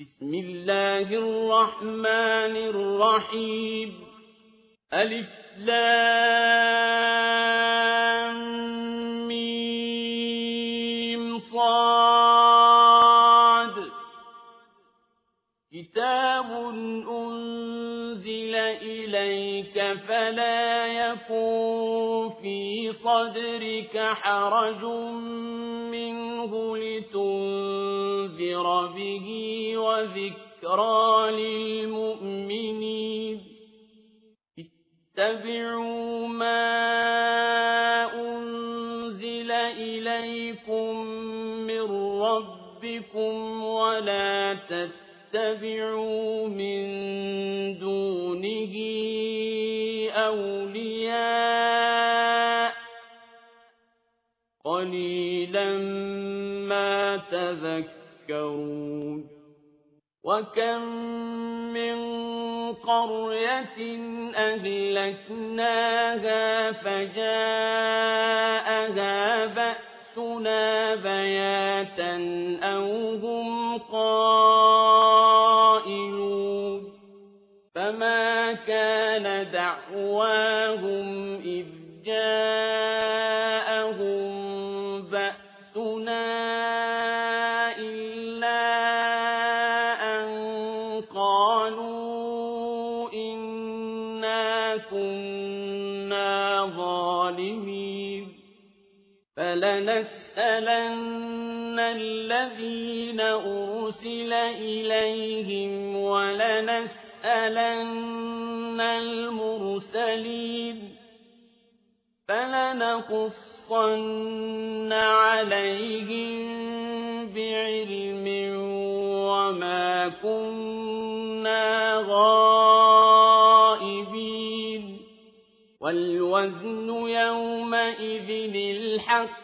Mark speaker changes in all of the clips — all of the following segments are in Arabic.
Speaker 1: بسم الله الرحمن الرحيم ألف لام ميم صاد كتاب أنزل إليك فلا يكون في صدرك حرج منه لتنزل ذكر به وذكرى للمؤمنين اتبعوا ما أنزل إليكم من ربكم ولا تتبعوا من دونه أولياء قليلا ما تذكرون يذكرون وكم من قرية أهلكناها فجاءها بأسنا بياتا أو هم قائلون فما كان دعواهم إذ جَاءَ لَنَسْأَلَنَّ الذين أرسل إليهم ولنسألن المرسلين فلنقصن عليهم بعلم وما كنا غائبين والوزن يومئذ الحق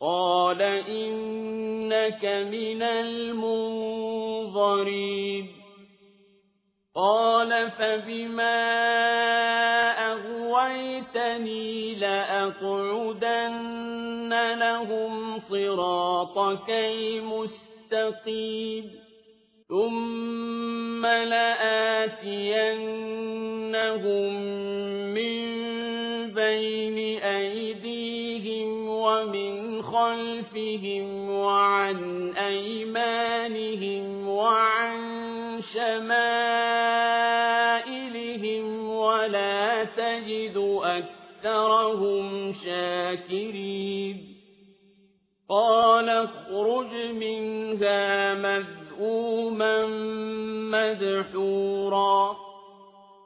Speaker 1: قال إنك من المنظرين قال فبما أغويتني لأقعدن لهم صراطك المستقيم ثم لآتينهم من بين أيديهم ومن خلفهم وعن أيمانهم وعن شمائلهم ولا تجد أكثرهم شاكرين قال اخرج منها مذءوما مدحورا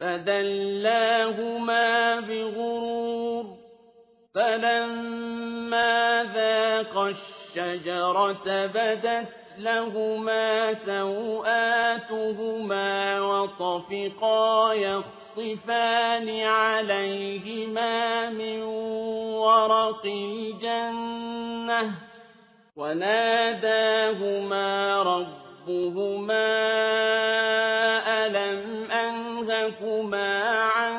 Speaker 1: فدلاهما بغرور فلما ذاقا الشجرة بدت لهما سوآتهما وطفقا يخصفان عليهما من ورق الجنة وناداهما ربهما ألم لكما عن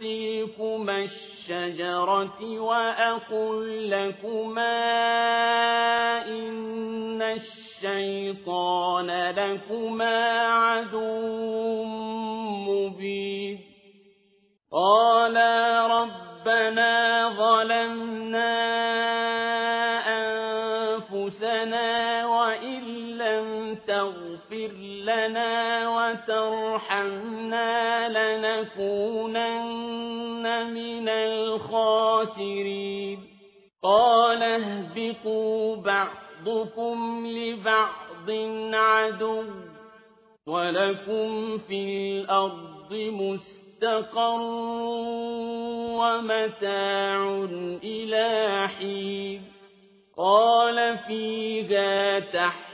Speaker 1: تلكما الشجرة وأقل لكما إن الشيطان لكما عدو مبين قالا ربنا ظلمنا ربنا وَتَرْحَمْنَا لَنَكُونَنَّ مِنَ الْخَاسِرِينَ قَالَ اهْبِطُوا بَعْضُكُمْ لِبَعْضٍ عَدُوٌّ وَلَكُمْ فِي الْأَرْضِ مُسْتَقَرٌّ وَمَتَاعٌ إِلَىٰ حِينٍ قَالَ فِيهَا تحت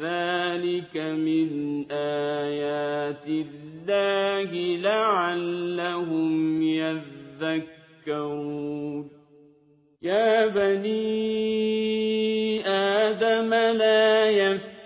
Speaker 1: ذلك من آيات الله لعلهم يذكرون يا بني آدم لا يفكرون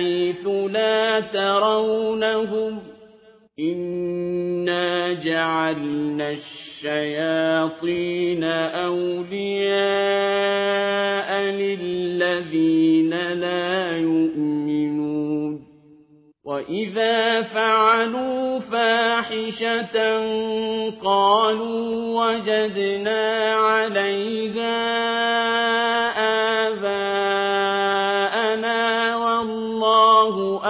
Speaker 1: حيث لا ترونهم إنا جعلنا الشياطين أولياء للذين لا يؤمنون وإذا فعلوا فاحشة قالوا وجدنا عليها آه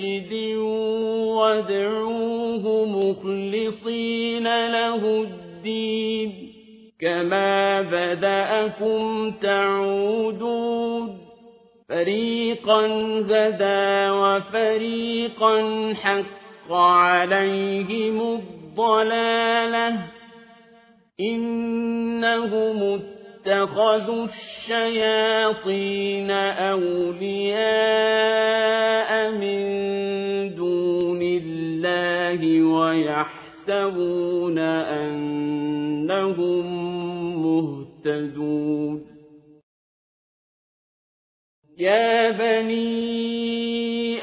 Speaker 1: مسجد وادعوه مخلصين له الدين كما بدأكم تعودون فريقا هدى وفريقا حق عليهم الضلالة إنهم اتخذوا الشياطين أولياء من دون الله ويحسبون أنهم مهتدون يا بني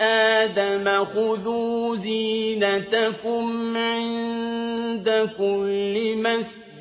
Speaker 1: آدم خذوا زينتكم عند كل مسجد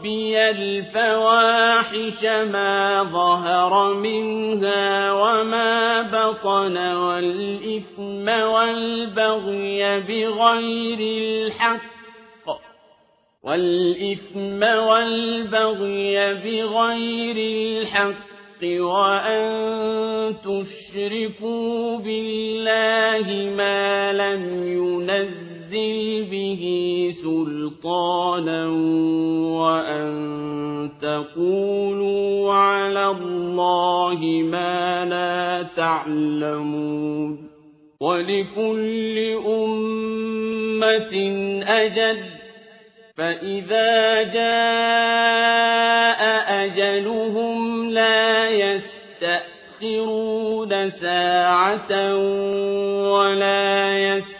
Speaker 1: ربي الفواحش ما ظهر منها وما بطن والإثم والبغي بغير الحق والإثم والبغي بغير الحق وأن تشركوا بالله ما لم ينزل تنزل به سلطانا وأن تقولوا على الله ما لا تعلمون ولكل أمة أجل فإذا جاء أجلهم لا يستأخرون ساعة ولا يستأخرون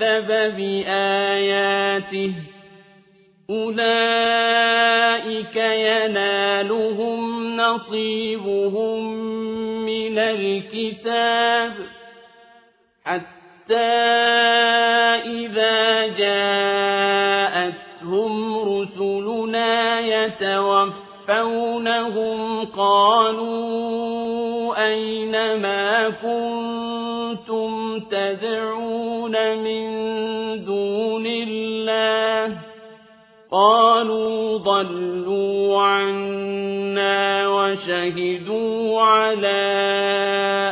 Speaker 1: كذب بآياته أولئك ينالهم نصيبهم من الكتاب حتى إذا جاءتهم رسلنا يتوفونهم قالوا أين ما كنتم تدعون تَدْعُونَ مِن دُونِ اللَّهِ قَالُوا ضَلُّوا عَنَّا وَشَهِدُوا عَلَىٰ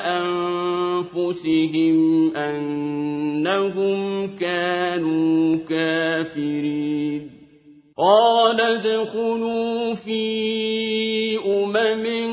Speaker 1: أَنفُسِهِمْ أَنَّهُمْ كَانُوا كَافِرِينَ قَالَ ادْخُلُوا فِي أُمَمٍ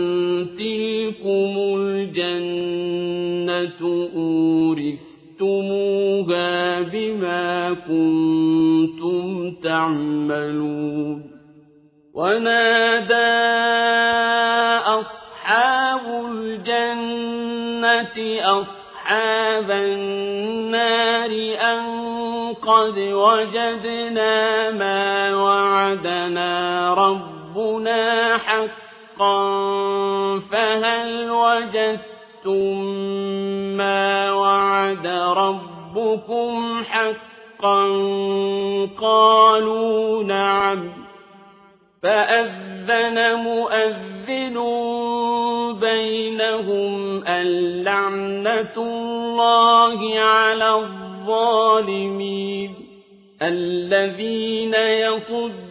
Speaker 1: لَكُمُ الجنة أورثتموها بما كنتم تعملون ونادى أصحاب الجنة أصحاب النار أن قد وجدنا ما وعدنا ربنا حقا فَهَلْ وَجَدتُّم مَّا وَعَدَ رَبُّكُمْ حَقًّا ۖ قَالُوا نَعَمْ ۚ فَأَذَّنَ مُؤَذِّنٌ بَيْنَهُمْ أَن لَّعْنَةُ اللَّهِ عَلَى الظَّالِمِينَ الَّذِينَ يَصُدُّونَ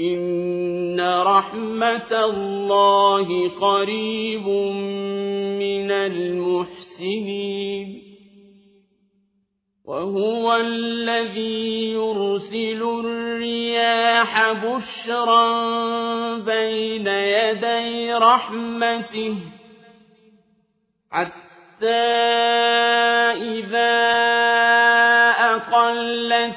Speaker 1: إِنَّ رَحْمَتَ اللَّهِ قَرِيبٌ مِّنَ الْمُحْسِنِينَ وَهُوَ الَّذِي يُرْسِلُ الرِّيَاحَ بُشْرًا بَيْنَ يَدَيْ رَحْمَتِهِ حَتَّى إِذَا أَقَلَّتْ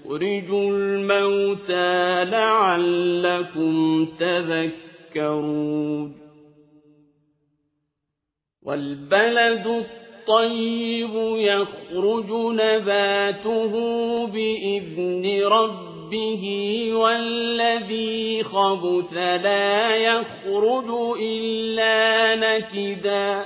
Speaker 1: يُخْرِجُ الْمَوْتَى لَعَلَّكُمْ تَذَكَّرُونَ وَالْبَلَدُ الطَّيِّبُ يَخْرُجُ نَبَاتُهُ بِإِذْنِ رَبِّهِ وَالَّذِي خَبُثَ لَا يَخْرُجُ إِلَّا نَكِدًا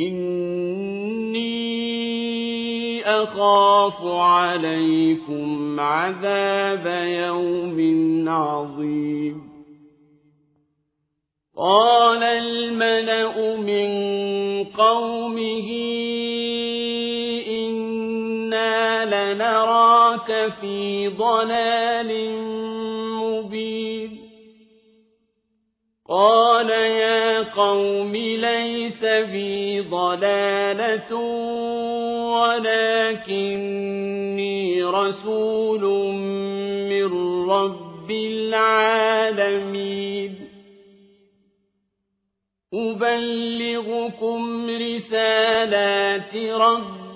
Speaker 1: إِنِّي أَخَافُ عَلَيْكُمْ عَذَابَ يَوْمٍ عَظِيمٍ قال الملأ من قومه إنا لنراك في ضلال قال يا قوم ليس بي ضلالة ولكني رسول من رب العالمين أبلغكم رسالات ربي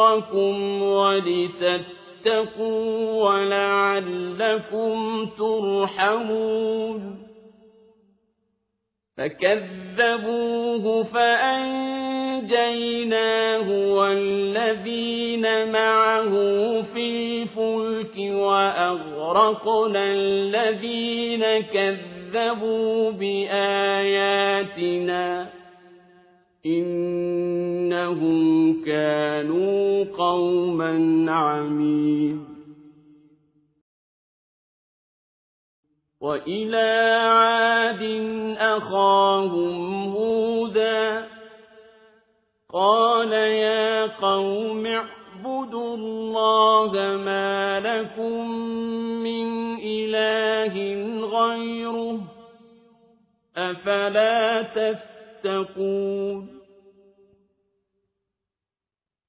Speaker 1: أجركم ولتتقوا ولعلكم ترحمون فكذبوه فأنجيناه والذين معه في الفلك وأغرقنا الذين كذبوا بآياتنا إِنَّهُمْ كَانُوا قَوْمًا عَمِينَ وَإِلَىٰ عَادٍ أَخَاهُمْ هُودًا قَالَ يَا قَوْمِ اعْبُدُوا اللَّهَ مَا لَكُم مِّنْ إِلَٰهٍ غَيْرُهُ ۖ أَفَلَا تَتَّقُونَ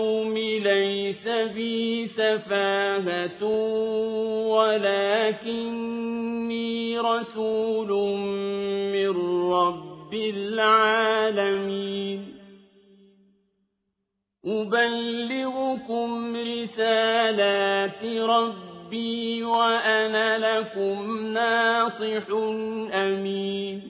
Speaker 1: القوم ليس بي سفاهة ولكني رسول من رب العالمين أبلغكم رسالات ربي وأنا لكم ناصح أمين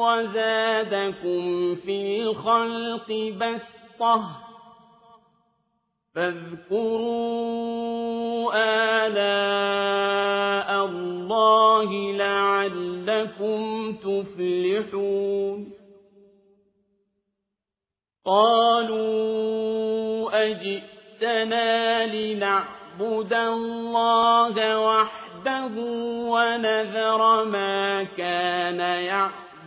Speaker 1: وزادكم في الخلق بسطة فاذكروا آلاء الله لعلكم تفلحون قالوا أجئتنا لنعبد الله وحده ونذر ما كان يعبد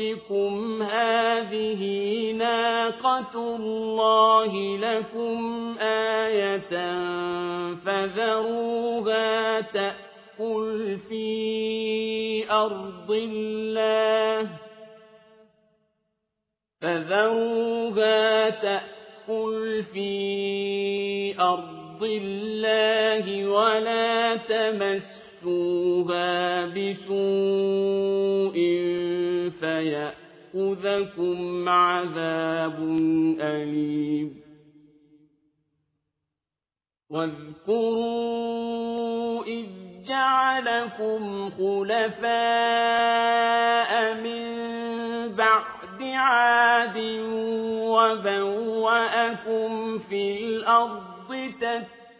Speaker 1: ربكم هذه ناقة الله لكم آية فذروها تأكل في أرض الله فذروها تأكل في أرض الله ولا تمسوها بسوء فيأخذكم عذاب أليم واذكروا إذ جعلكم خلفاء من بعد عاد وبوأكم في الأرض تتبعون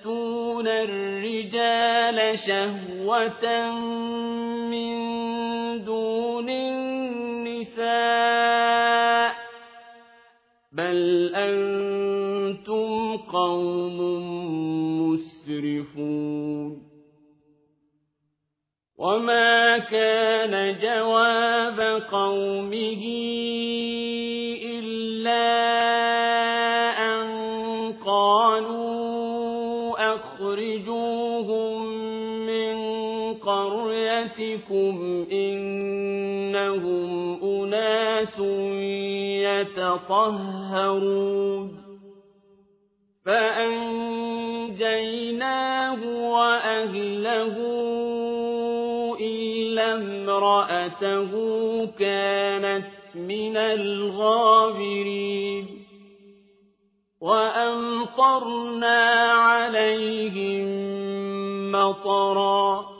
Speaker 1: يَأْتُونَ الرجال شهوة من دون النساء بل أنتم قوم مسرفون وما كان جواب قومه إلا آيَاتِكُمْ إِنَّهُمْ أُنَاسٌ يَتَطَهَّرُونَ فَأَنجَيْنَاهُ وَأَهْلَهُ إِلَّا امْرَأَتَهُ كَانَتْ مِنَ الْغَابِرِينَ وَأَمْطَرْنَا عَلَيْهِمْ مَطَرًا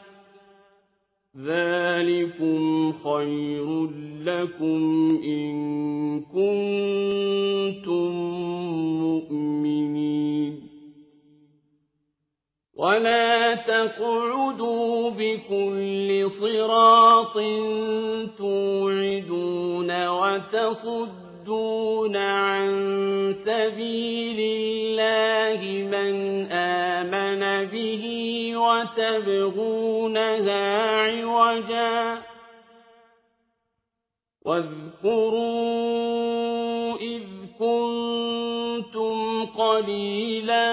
Speaker 1: ذَٰلِكُمْ خَيْرٌ لَّكُمْ إِن كُنتُم مُّؤْمِنِينَ وَلَا تَقْعُدُوا بِكُلِّ صِرَاطٍ تُوعِدُونَ وَتَصُدُّونَ يَصُدُّونَ عَن سَبِيلِ اللَّهِ مَنْ آمَنَ بِهِ وَتَبْغُونَهَا عِوَجًا وَاذْكُرُوا إِذْ كُنتُمْ قَلِيلًا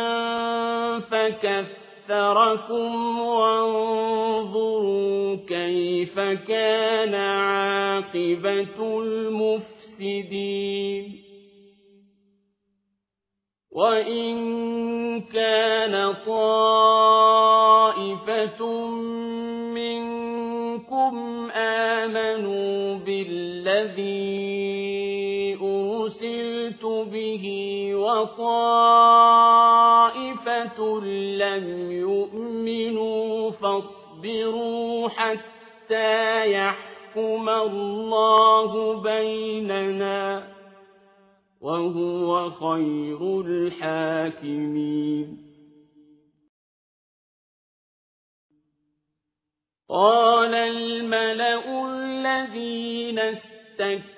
Speaker 1: فَكَثَّرَكُمْ وَانظُرُوا كَيْفَ كَانَ عَاقِبَةُ الْمُفْسِدِينَ مفسدين وإن كان طائفة منكم آمنوا بالذي أرسلت به وطائفة لم يؤمنوا فاصبروا حتى يحكموا يحكم الله بيننا وهو خير الحاكمين قال الملأ الذين استكبروا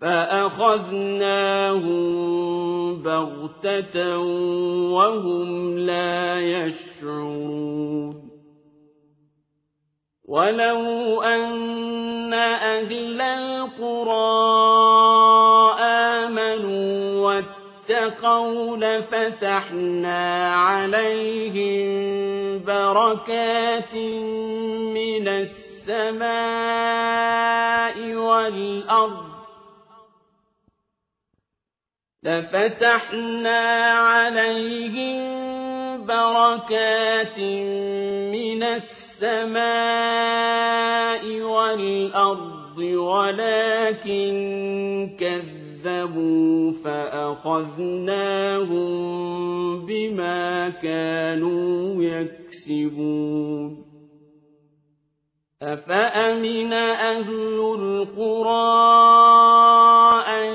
Speaker 1: فَأَخَذْنَاهُم بَغْتَةً وَهُمْ لَا يَشْعُرُونَ وَلَوْ أَنَّ أَهْلَ الْقُرَىٰ آمَنُوا وَاتَّقَوْا لَفَتَحْنَا عَلَيْهِم بَرَكَاتٍ مِّنَ السَّمَاءِ وَالْأَرْضِ لفتحنا عليهم بركات من السماء والأرض ولكن كذبوا فأخذناهم بما كانوا يكسبون أفأمن أهل القرى أن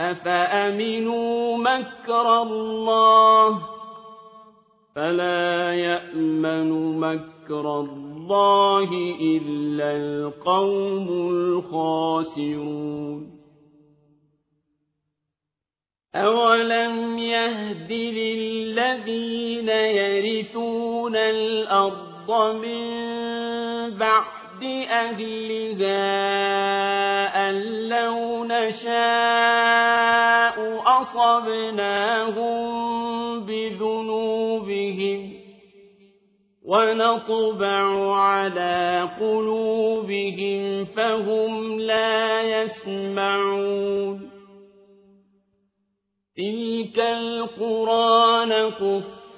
Speaker 1: أفأمنوا مكر الله فلا يأمن مكر الله إلا القوم الخاسرون أولم يهد للذين يرثون الأرض من بعد رد أهلها أن لو نشاء أصبناهم بذنوبهم ونطبع على قلوبهم فهم لا يسمعون تلك القرى نقص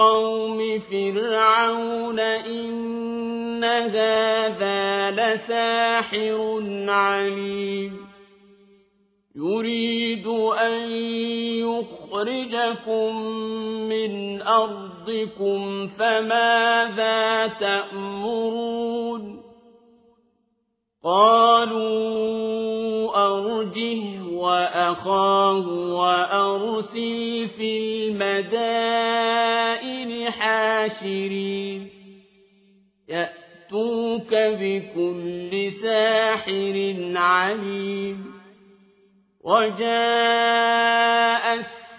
Speaker 1: قوم فرعون إن هذا لساحر عليم يريد أن يخرجكم من أرضكم فماذا تأمرون قالوا أرجه وأخاه وأرسل في المدائن حاشرين يأتوك بكل ساحر عليم وجاء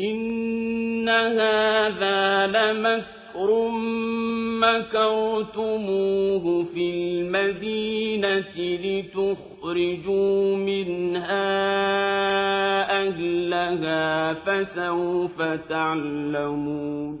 Speaker 1: إِنَّ هَٰذَا لَمَكْرٌ مَّكَرْتُمُوهُ فِي الْمَدِينَةِ لِتُخْرِجُوا مِنْهَا أَهْلَهَا ۖ فَسَوْفَ تَعْلَمُونَ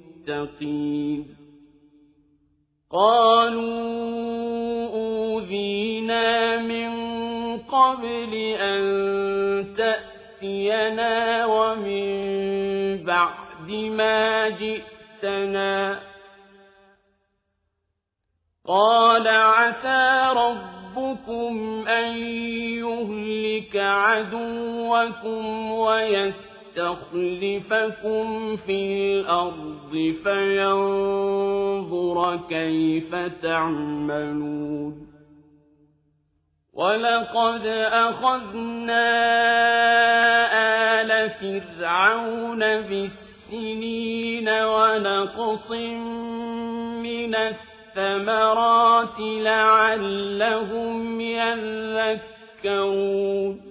Speaker 1: مستقيم قالوا أوذينا من قبل أن تأتينا ومن بعد ما جئتنا قال عسى ربكم أن يهلك عدوكم ويسر يستخلفكم في الأرض فينظر كيف تعملون ولقد أخذنا آل فرعون بالسنين ونقص من الثمرات لعلهم يذكرون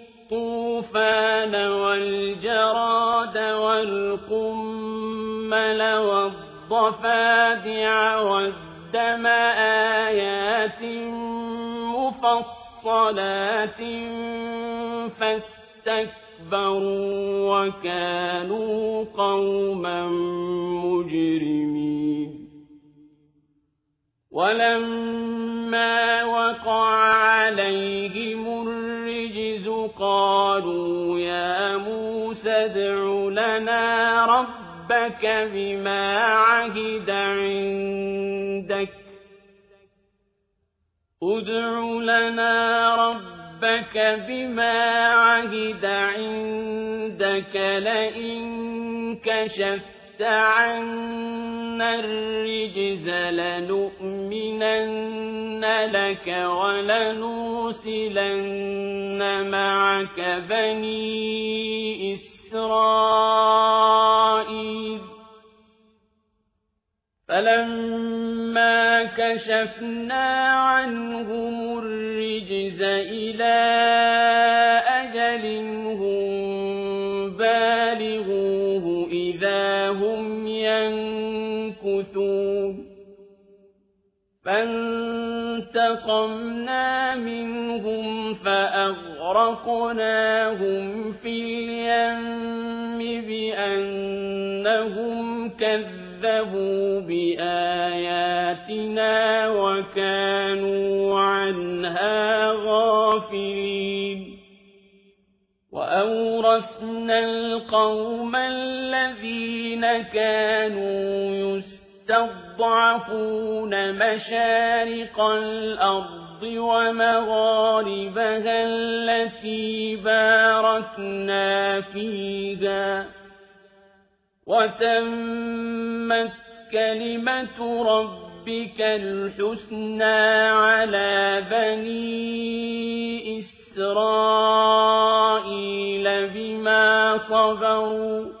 Speaker 1: الطوفان والجراد والقمل والضفادع والدم آيات مفصلات فاستكبروا وكانوا قوما مجرمين ولما وقع لنا ربك بما عهد عندك ادع لنا ربك بما عهد عندك لئن كشفت عنا الرجز لنؤمنن لك ولنرسلن معك بني إسرائيل إسرائيل فلما كشفنا عنهم الرجز إلى أجل هم بالغوه إذا هم ينكثون فانتقمنا منهم فأغفرون فأغرقناهم في اليم بأنهم كذبوا بآياتنا وكانوا عنها غافلين وأورثنا القوم الذين كانوا يستضعفون مشارق الأرض الْأَرْضِ وَمَغَارِبَهَا الَّتِي بَارَكْنَا فِيهَا وَتَمَّتْ كَلِمَةُ رَبِّكَ الْحُسْنَى عَلَى بَنِي إِسْرَائِيلَ بِمَا صَبَرُوا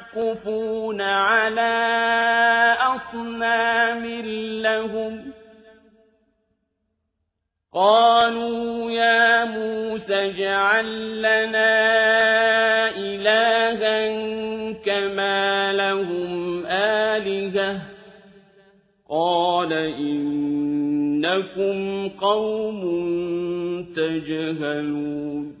Speaker 1: يعكفون عَلَىٰ أَصْنَامٍ لَّهُمْ ۚ قَالُوا يَا مُوسَى اجْعَل لَّنَا إِلَٰهًا كَمَا لَهُمْ آلِهَةٌ ۚ قَالَ إِنَّكُمْ قَوْمٌ تَجْهَلُونَ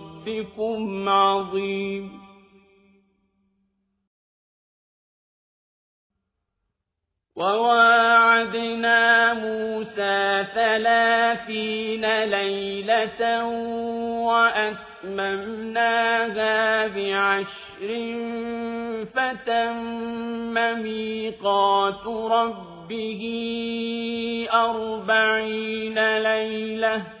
Speaker 1: رَبِّكُمْ عَظِيمٌ وواعدنا موسى ثلاثين ليلة وأتممناها بعشر فتم ميقات ربه أربعين ليلةً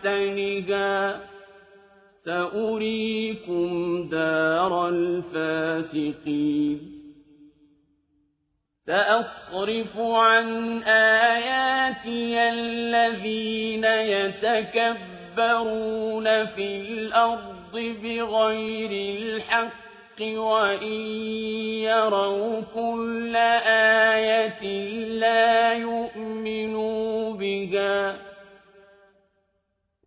Speaker 1: أَحْسَنِهَا ۚ سَأُرِيكُمْ دَارَ الْفَاسِقِينَ سأصرف عن آياتي الذين يتكبرون في الأرض بغير الحق وإن يروا كل آية لا يؤمنوا بها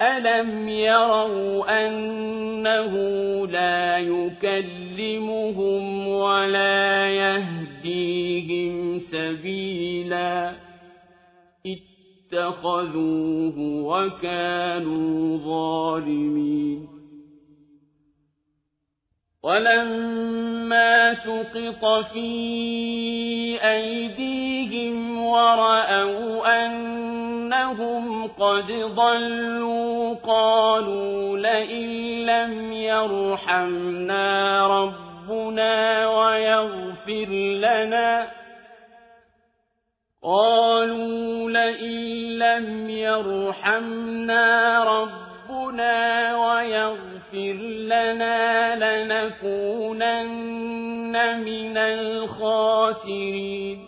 Speaker 1: أَلَمْ يَرَوْا أَنَّهُ لَا يُكَلِّمُهُمْ وَلَا يَهْدِيهِمْ سَبِيلًا اتَّخَذُوهُ وَكَانُوا ظَالِمِينَ وَلَمَّا سُقِطَ فِي أَيْدِيهِمْ وَرَأَوْا أَنَّ أنهم قد ضلوا قالوا لئن لم يرحمنا ربنا ويغفر لنا قالوا لئن لم يرحمنا ربنا ويغفر لنا لنكونن من الخاسرين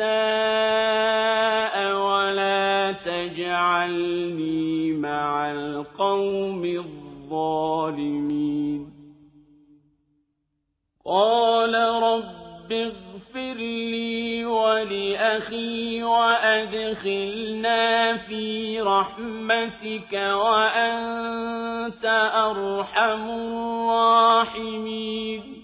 Speaker 1: أعداء وَلَا تَجْعَلْنِي مَعَ الْقَوْمِ الظَّالِمِينَ قَالَ رَبِّ اغْفِرْ لِي وَلِأَخِي وَأَدْخِلْنَا فِي رَحْمَتِكَ وَأَنْتَ أَرْحَمُ الرَّاحِمِينَ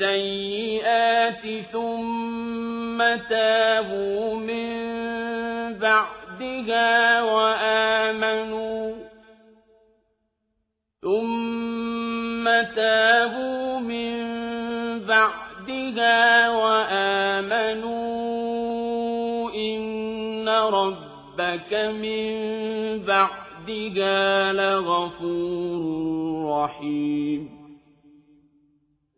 Speaker 1: السيئات ثم تابوا من بعدها وآمنوا ثم تابوا من بعدها وآمنوا إن ربك من بعدها لغفور رحيم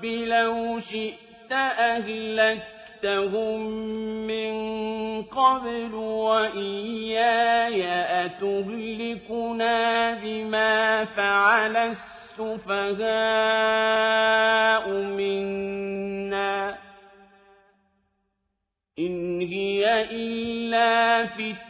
Speaker 1: رب لو شئت أهلكتهم من قبل وإياي أتهلكنا بما فعل السفهاء منا إن هي إلا فتنة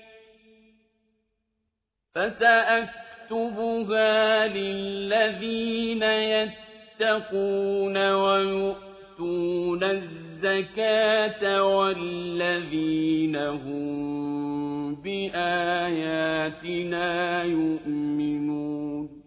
Speaker 1: فَسَأَكْتُبُهَا لِلَّذِينَ يَتَّقُونَ وَيُؤْتُونَ الزَّكَاةَ وَالَّذِينَ هُم بِآيَاتِنَا يُؤْمِنُونَ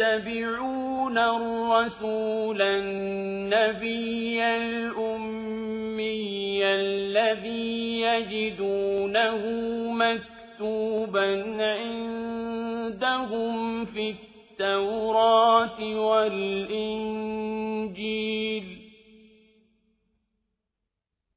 Speaker 1: يتبعون الرسول النبي الأمي الذي يجدونه مكتوبا عندهم في التوراة والإنجيل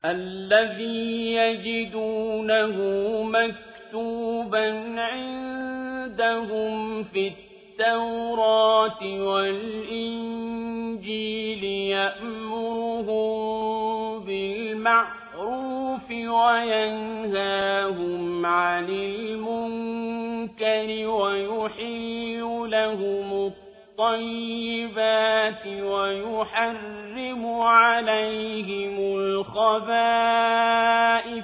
Speaker 1: الذي يجدونه مكتوبا عندهم في التوراة التوراة والإنجيل يأمرهم بالمعروف وينهاهم عن المنكر ويحيي لهم الطيبات ويحرم عليهم الخبائث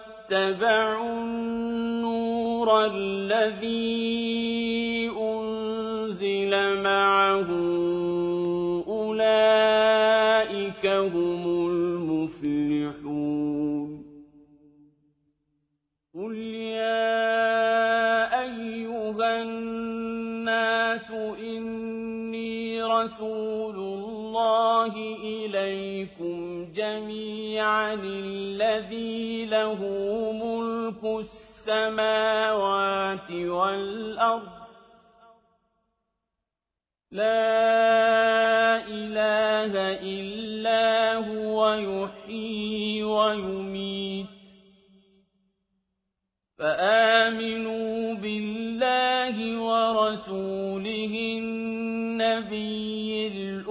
Speaker 1: اتبعوا النور الذي أنزل معه أولئك هم المفلحون قل يا أيها الناس إني رسول اللَّهِ إِلَيْكُمْ جَمِيعًا الَّذِي لَهُ مُلْكُ السَّمَاوَاتِ وَالْأَرْضِ ۖ لَا إِلَٰهَ إِلَّا هُوَ يُحْيِي وَيُمِيتُ فآمنوا بالله ورسوله النبي الأمي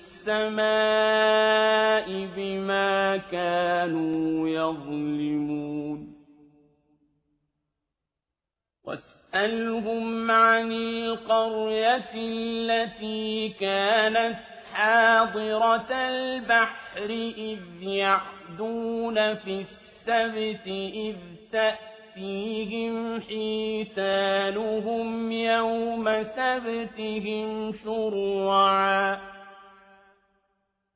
Speaker 1: السماء بما كانوا يظلمون واسألهم عن القرية التي كانت حاضرة البحر إذ يعدون في السبت إذ تأتيهم حيتانهم يوم سبتهم شرعا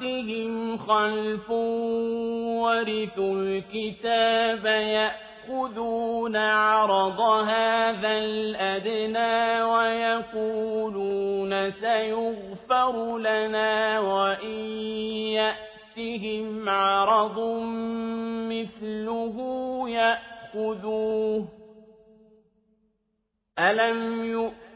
Speaker 1: بعدهم خلف ورثوا الكتاب يأخذون عرض هذا الأدنى ويقولون سيغفر لنا وإن يأتهم عرض مثله يأخذوه ألم يؤمن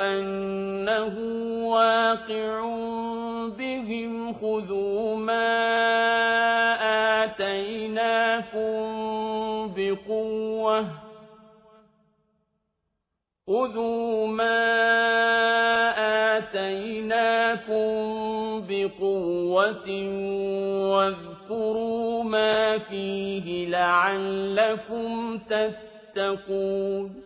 Speaker 1: أَنَّهُ وَاقِعٌ بِهِمْ خُذُوا مَا آتَيْنَاكُمْ بِقُوَّةٍ خُذُوا مَا آتَيْنَاكُمْ بِقُوَّةٍ وَاذْكُرُوا مَا فِيهِ لَعَلَّكُمْ تَتَّقُونَ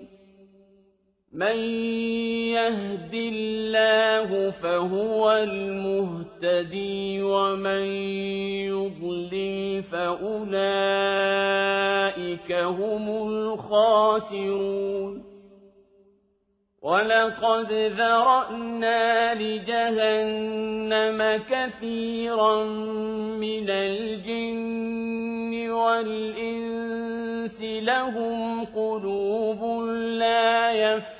Speaker 1: مَن يَهْدِ اللَّهُ فَهُوَ الْمُهْتَدِي وَمَن يُضْلِلْ فَأُولَٰئِكَ هُمُ الْخَاسِرُونَ وَلَقَدْ ذَرَأْنَا لِجَهَنَّمَ كَثِيرًا مِنَ الْجِنِّ وَالْإِنسِ لَهُمْ قُلُوبٌ لَّا يَفْقَهُونَ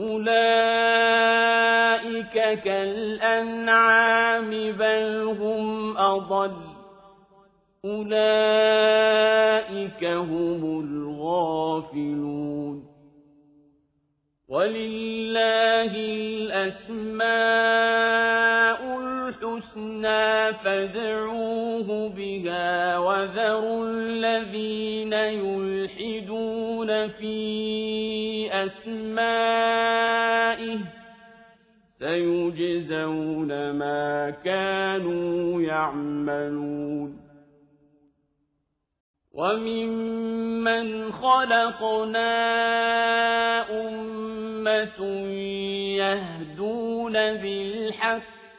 Speaker 1: أولئك كالأنعام بل هم أضل أولئك هم الغافلون ولله الأسماء الْحُسْنَىٰ فَادْعُوهُ بِهَا وَذَرُوا الَّذِينَ يُلْحِدُونَ فِي أَسْمَائِهِ ۚ سَيُجْزَوْنَ مَا كَانُوا يَعْمَلُونَ وَمِمَّنْ خَلَقْنَا أُمَّةٌ يَهْدُونَ بِالْحَقِّ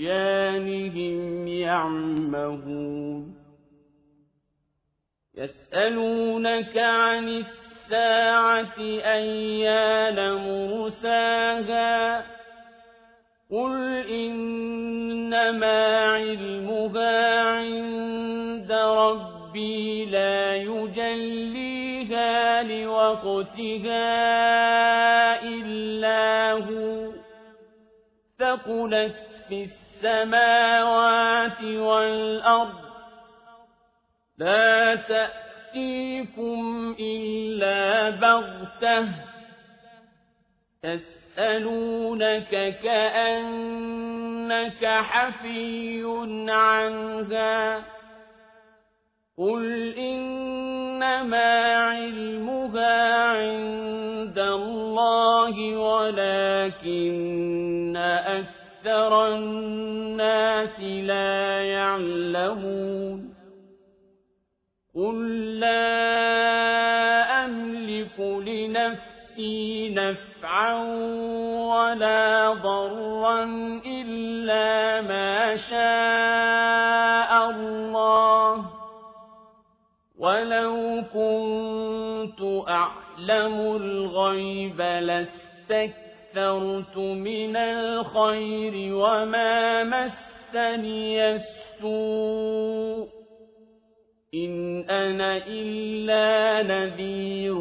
Speaker 1: طُغْيَانِهِمْ يَعْمَهُونَ يَسْأَلُونَكَ عَنِ السَّاعَةِ أَيَّانَ مُرْسَاهَا قُلْ إِنَّمَا عِلْمُهَا عِندَ رَبِّي لَا يُجَلِّيهَا لِوَقْتِهَا إِلَّا هُوَ ثَقُلَتْ فِي السَّمَاءِ السماوات والأرض لا تأتيكم إلا بغتة تسألونك كأنك حفي عنها قل إنما علمها عند الله ولكن أكثر أَكْثَرَ النَّاسِ لَا يَعْلَمُونَ قُل لَّا أَمْلِكُ لِنَفْسِي نَفْعًا وَلَا ضَرًّا إِلَّا مَا شَاءَ اللَّهُ وَلَوْ كُنتُ أَعْلَمُ الْغَيْبَ لَاسْتَكْثَرْتُ اسْتَكْثَرْتُ مِنَ الْخَيْرِ وَمَا مَسَّنِيَ السُّوءُ إِنْ أَنَا إِلَّا نَذِيرٌ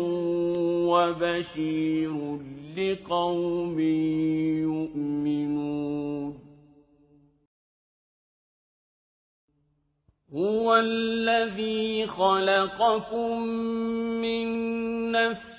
Speaker 1: وَبَشِيرٌ لِقَوْمٍ يُؤْمِنُونَ هُوَ الَّذِي خَلَقَكُم مِّن نَّفْسٍ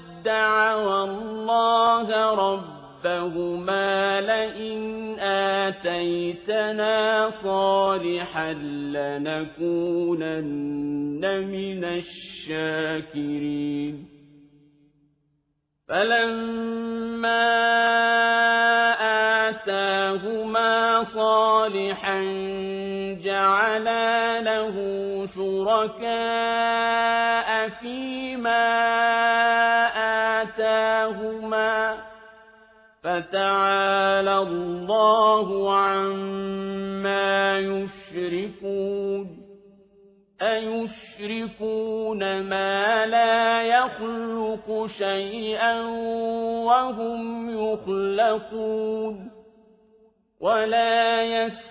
Speaker 1: دعوا الله ربهما لئن آتيتنا صالحا لنكونن من الشاكرين فلما آتاهما صالحا جعلا له شركاء فيما آتاهما بينهما فتعالى الله عما يشركون أيشركون ما لا يخلق شيئا وهم يخلقون ولا يستطيعون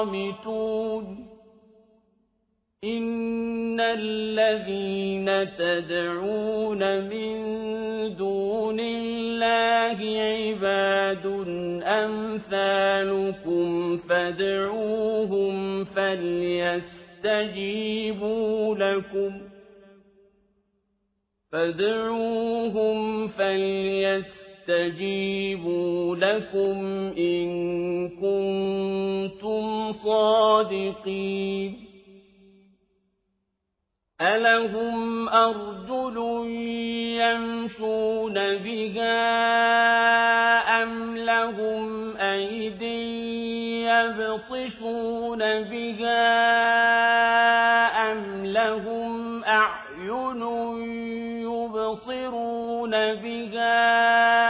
Speaker 1: قَانِتُونَ إِنَّ الَّذِينَ تَدْعُونَ مِن دُونِ اللَّهِ عِبَادٌ أَمْثَالُكُمْ فَادْعُوهُمْ فَلْيَسْتَجِيبُوا لَكُمْ فَادْعُوهُمْ فَلْيَسْتَجِيبُوا يستجيبوا لكم إن كنتم صادقين ألهم أرجل يمشون بها أم لهم أيد يبطشون بها أم لهم أعين يبصرون بها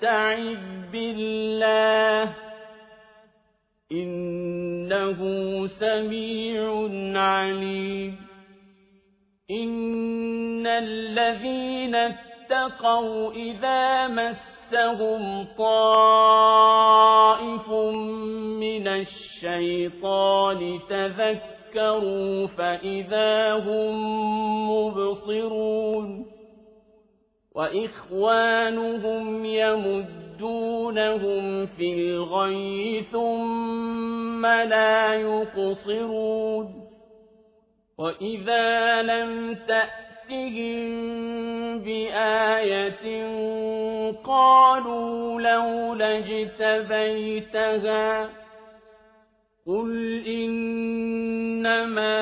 Speaker 1: فاستعذ بالله إنه سميع عليم إن الذين اتقوا إذا مسهم طائف من الشيطان تذكروا فإذا هم مبصرون وإخوانهم يمدونهم في الغي ثم لا يقصرون وإذا لم تأتهم بآية قالوا لولا اجتبيتها قل إنما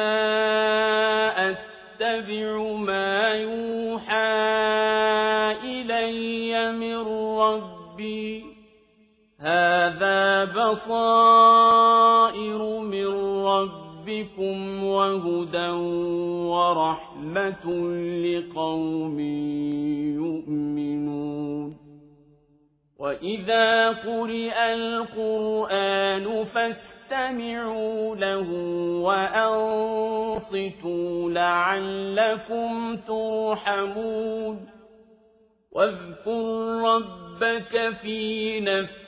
Speaker 1: أت أَتَّبِعُ مَا يُوحَىٰ إِلَيَّ مِن رَّبِّي ۚ هَٰذَا بَصَائِرُ مِن رَّبِّكُمْ وَهُدًى وَرَحْمَةٌ لِّقَوْمٍ يُؤْمِنُونَ وَإِذَا قُرِئَ الْقُرْآنُ فَاسْتَمِعُوا فاستمعوا له وأنصتوا لعلكم ترحمون واذكر ربك في نفسك